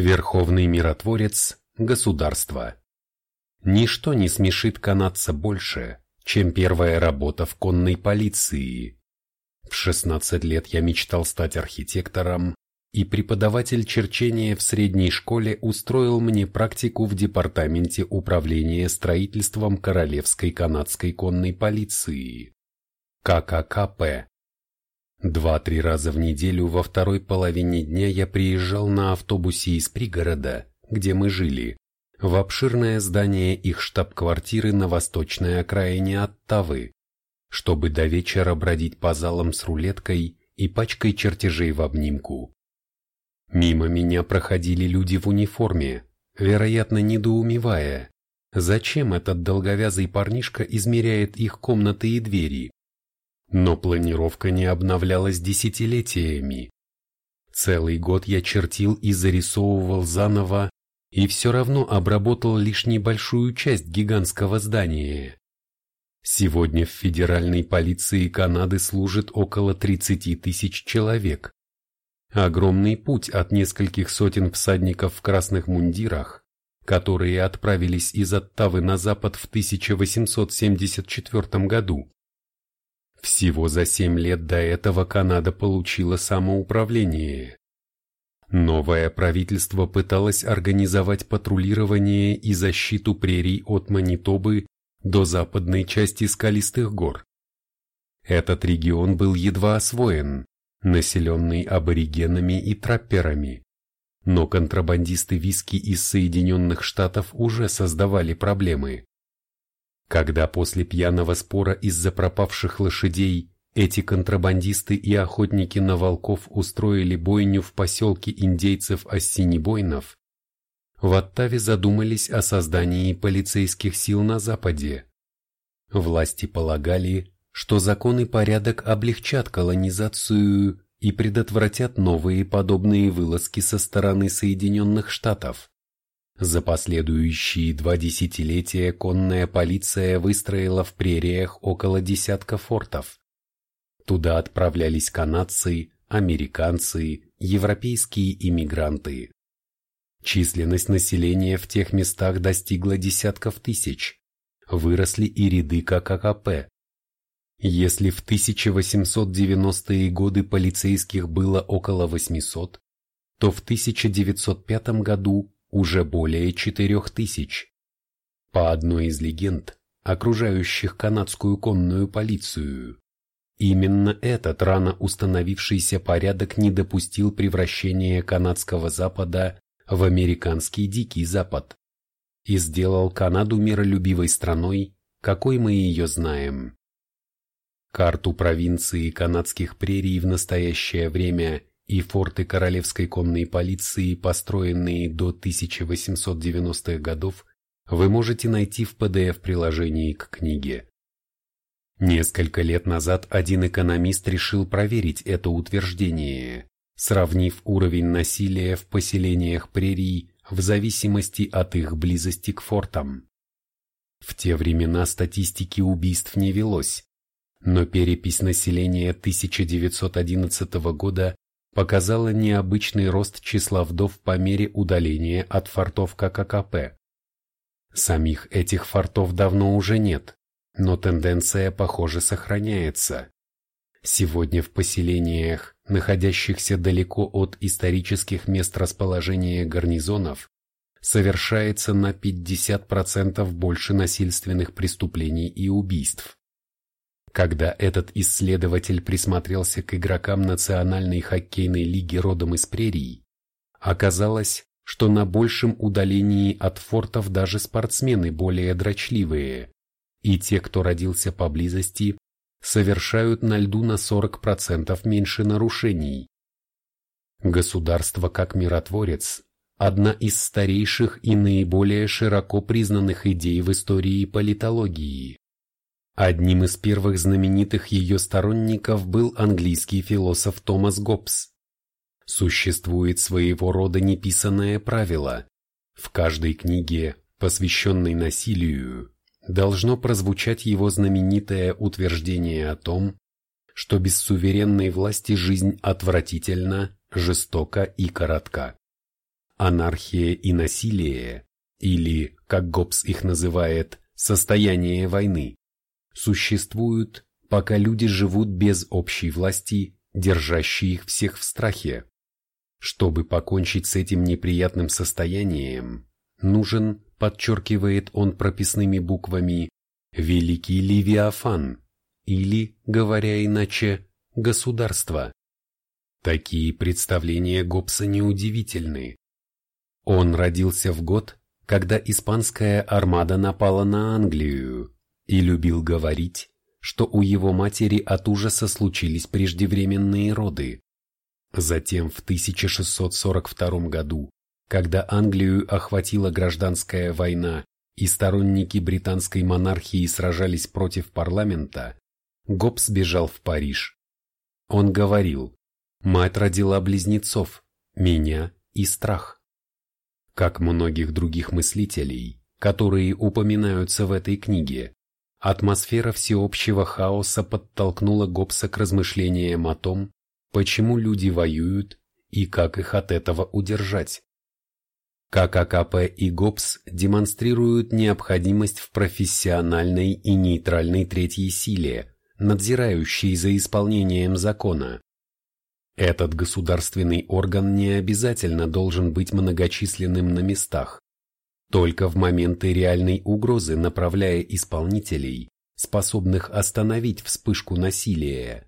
Верховный миротворец – государство. Ничто не смешит канадца больше, чем первая работа в конной полиции. В 16 лет я мечтал стать архитектором, и преподаватель черчения в средней школе устроил мне практику в департаменте управления строительством Королевской канадской конной полиции. КККП. Два-три раза в неделю во второй половине дня я приезжал на автобусе из пригорода, где мы жили, в обширное здание их штаб-квартиры на восточной окраине Оттавы, чтобы до вечера бродить по залам с рулеткой и пачкой чертежей в обнимку. Мимо меня проходили люди в униформе, вероятно, недоумевая, зачем этот долговязый парнишка измеряет их комнаты и двери. Но планировка не обновлялась десятилетиями. Целый год я чертил и зарисовывал заново, и все равно обработал лишь небольшую часть гигантского здания. Сегодня в федеральной полиции Канады служит около 30 тысяч человек. Огромный путь от нескольких сотен всадников в красных мундирах, которые отправились из Оттавы на запад в 1874 году. Всего за семь лет до этого Канада получила самоуправление. Новое правительство пыталось организовать патрулирование и защиту прерий от Манитобы до западной части скалистых гор. Этот регион был едва освоен, населенный аборигенами и трапперами. Но контрабандисты виски из Соединенных Штатов уже создавали проблемы. Когда после пьяного спора из-за пропавших лошадей эти контрабандисты и охотники на волков устроили бойню в поселке индейцев Ассинибойнов, в Оттаве задумались о создании полицейских сил на Западе. Власти полагали, что закон и порядок облегчат колонизацию и предотвратят новые подобные вылазки со стороны Соединенных Штатов. За последующие два десятилетия конная полиция выстроила в прериях около десятка фортов. Туда отправлялись канадцы, американцы, европейские иммигранты. Численность населения в тех местах достигла десятков тысяч. Выросли и ряды КККП, если в 1890-е годы полицейских было около 800, то в 1905 году уже более 4000. По одной из легенд, окружающих канадскую конную полицию, именно этот рано установившийся порядок не допустил превращения канадского Запада в американский Дикий Запад и сделал Канаду миролюбивой страной, какой мы ее знаем. Карту провинции канадских прерий в настоящее время и форты Королевской конной полиции, построенные до 1890-х годов, вы можете найти в PDF-приложении к книге. Несколько лет назад один экономист решил проверить это утверждение, сравнив уровень насилия в поселениях прерий в зависимости от их близости к фортам. В те времена статистики убийств не велось, но перепись населения 1911 года показала необычный рост числа вдов по мере удаления от фортов КККП. Самих этих фортов давно уже нет, но тенденция, похоже, сохраняется. Сегодня в поселениях, находящихся далеко от исторических мест расположения гарнизонов, совершается на 50% больше насильственных преступлений и убийств. Когда этот исследователь присмотрелся к игрокам Национальной хоккейной лиги родом из прерий, оказалось, что на большем удалении от фортов даже спортсмены более дрочливые, и те, кто родился поблизости, совершают на льду на 40% меньше нарушений. Государство как миротворец – одна из старейших и наиболее широко признанных идей в истории политологии. Одним из первых знаменитых ее сторонников был английский философ Томас Гоббс. Существует своего рода неписанное правило. В каждой книге, посвященной насилию, должно прозвучать его знаменитое утверждение о том, что без суверенной власти жизнь отвратительна, жестока и коротка. анархия и насилие, или, как Гоббс их называет, состояние войны, существуют, пока люди живут без общей власти, держащей их всех в страхе. Чтобы покончить с этим неприятным состоянием, нужен, подчеркивает он прописными буквами, великий Левиафан, или, говоря иначе, государство. Такие представления Гоббса неудивительны. Он родился в год, когда испанская армада напала на Англию, и любил говорить, что у его матери от ужаса случились преждевременные роды. Затем в 1642 году, когда Англию охватила гражданская война и сторонники британской монархии сражались против парламента, Гоббс бежал в Париж. Он говорил, мать родила близнецов, меня и страх. Как многих других мыслителей, которые упоминаются в этой книге, атмосфера всеобщего хаоса подтолкнула Гоббса к размышлениям о том, почему люди воюют и как их от этого удержать. КККП и ГОПС демонстрируют необходимость в профессиональной и нейтральной третьей силе, надзирающей за исполнением закона. Этот государственный орган не обязательно должен быть многочисленным на местах, только в моменты реальной угрозы направляя исполнителей, способных остановить вспышку насилия.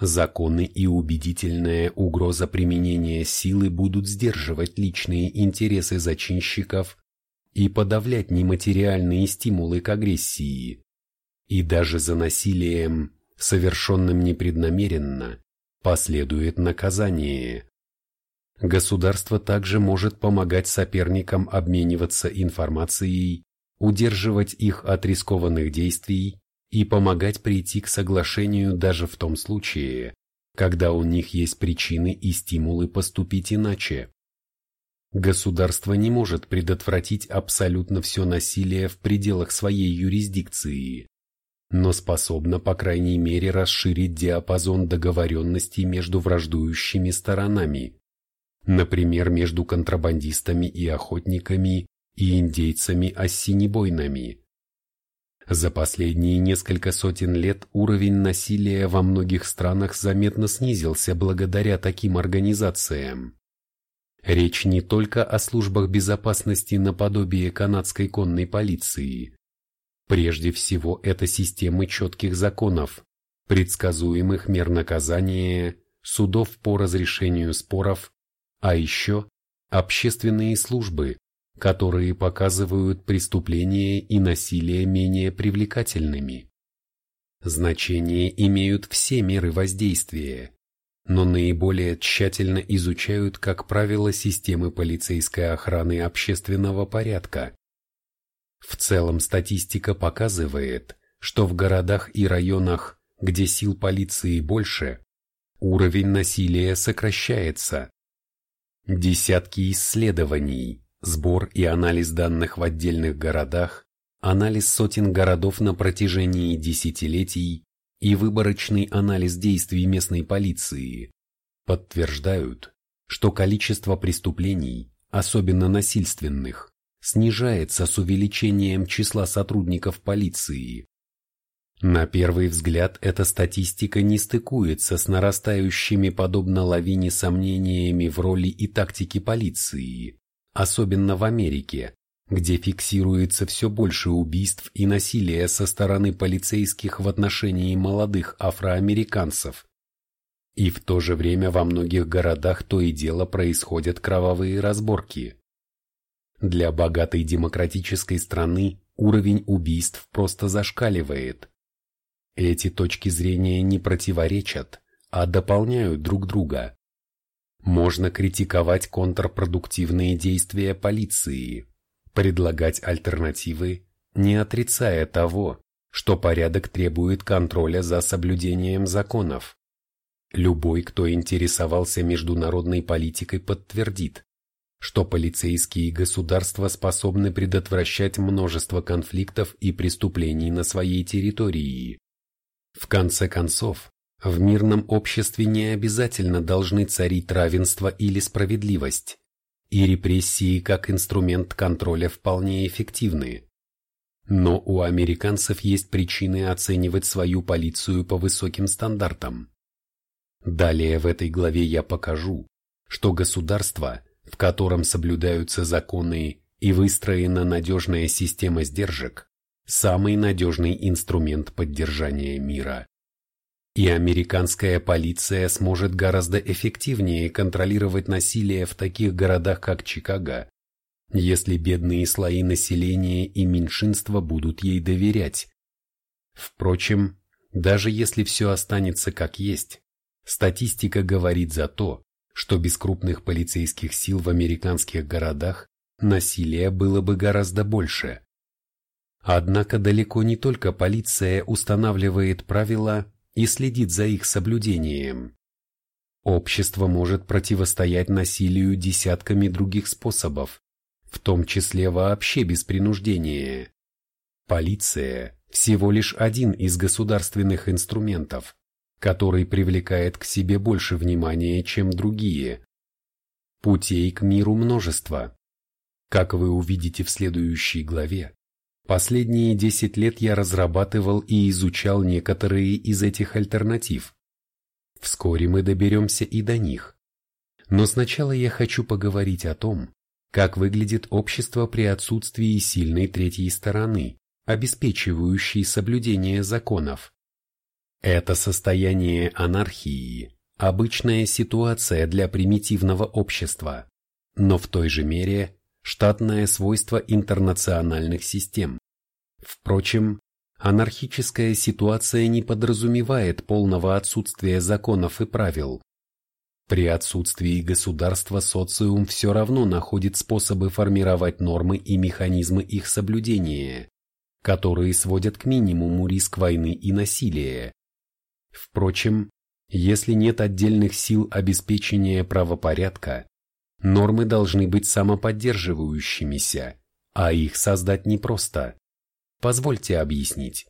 Законы и убедительная угроза применения силы будут сдерживать личные интересы зачинщиков и подавлять нематериальные стимулы к агрессии. И даже за насилием, совершенным непреднамеренно, последует наказание. Государство также может помогать соперникам обмениваться информацией, удерживать их от рискованных действий и помогать прийти к соглашению даже в том случае, когда у них есть причины и стимулы поступить иначе. Государство не может предотвратить абсолютно все насилие в пределах своей юрисдикции, но способно по крайней мере расширить диапазон договоренностей между враждующими сторонами, например, между контрабандистами и охотниками и индейцами-осенебойнами. За последние несколько сотен лет уровень насилия во многих странах заметно снизился благодаря таким организациям. Речь не только о службах безопасности наподобие канадской конной полиции. Прежде всего, это системы четких законов, предсказуемых мер наказания, судов по разрешению споров, а еще общественные службы, которые показывают преступления и насилие менее привлекательными. Значение имеют все меры воздействия, но наиболее тщательно изучают, как правило, системы полицейской охраны общественного порядка. В целом статистика показывает, что в городах и районах, где сил полиции больше, уровень насилия сокращается. Десятки исследований, сбор и анализ данных в отдельных городах, анализ сотен городов на протяжении десятилетий и выборочный анализ действий местной полиции подтверждают, что количество преступлений, особенно насильственных, снижается с увеличением числа сотрудников полиции. На первый взгляд эта статистика не стыкуется с нарастающими подобно лавине сомнениями в роли и тактике полиции, особенно в Америке, где фиксируется все больше убийств и насилия со стороны полицейских в отношении молодых афроамериканцев. И в то же время во многих городах то и дело происходят кровавые разборки. Для богатой демократической страны уровень убийств просто зашкаливает. Эти точки зрения не противоречат, а дополняют друг друга. Можно критиковать контрпродуктивные действия полиции, предлагать альтернативы, не отрицая того, что порядок требует контроля за соблюдением законов. Любой, кто интересовался международной политикой, подтвердит, что полицейские государства способны предотвращать множество конфликтов и преступлений на своей территории. В конце концов, в мирном обществе не обязательно должны царить равенство или справедливость. и репрессии как инструмент контроля вполне эффективны. Но у американцев есть причины оценивать свою полицию по высоким стандартам. Далее в этой главе я покажу, что государство, в котором соблюдаются законы и выстроена надежная система сдержек, самый надежный инструмент поддержания мира. И американская полиция сможет гораздо эффективнее контролировать насилие в таких городах, как Чикаго, если бедные слои населения и меньшинства будут ей доверять. Впрочем, даже если все останется как есть, статистика говорит за то, что без крупных полицейских сил в американских городах насилия было бы гораздо больше. Однако далеко не только полиция устанавливает правила и следит за их соблюдением. Общество может противостоять насилию десятками других способов, в том числе вообще без принуждения. Полиция – всего лишь один из государственных инструментов, который привлекает к себе больше внимания, чем другие. Путей к миру множество. Как вы увидите в следующей главе, последние 10 лет я разрабатывал и изучал некоторые из этих альтернатив. Вскоре мы доберемся и до них. Но сначала я хочу поговорить о том, как выглядит общество при отсутствии сильной третьей стороны, обеспечивающей соблюдение законов. Это состояние анархии – обычная ситуация для примитивного общества, но в той же мере штатное свойство интернациональных систем. Впрочем, анархическая ситуация не подразумевает полного отсутствия законов и правил, при отсутствии государства социум все равно находит способы формировать нормы и механизмы их соблюдения, которые сводят к минимуму риск войны и насилия. Впрочем, если нет отдельных сил обеспечения правопорядка, нормы должны быть самоподдерживающимися, а их создать непросто. Позвольте объяснить.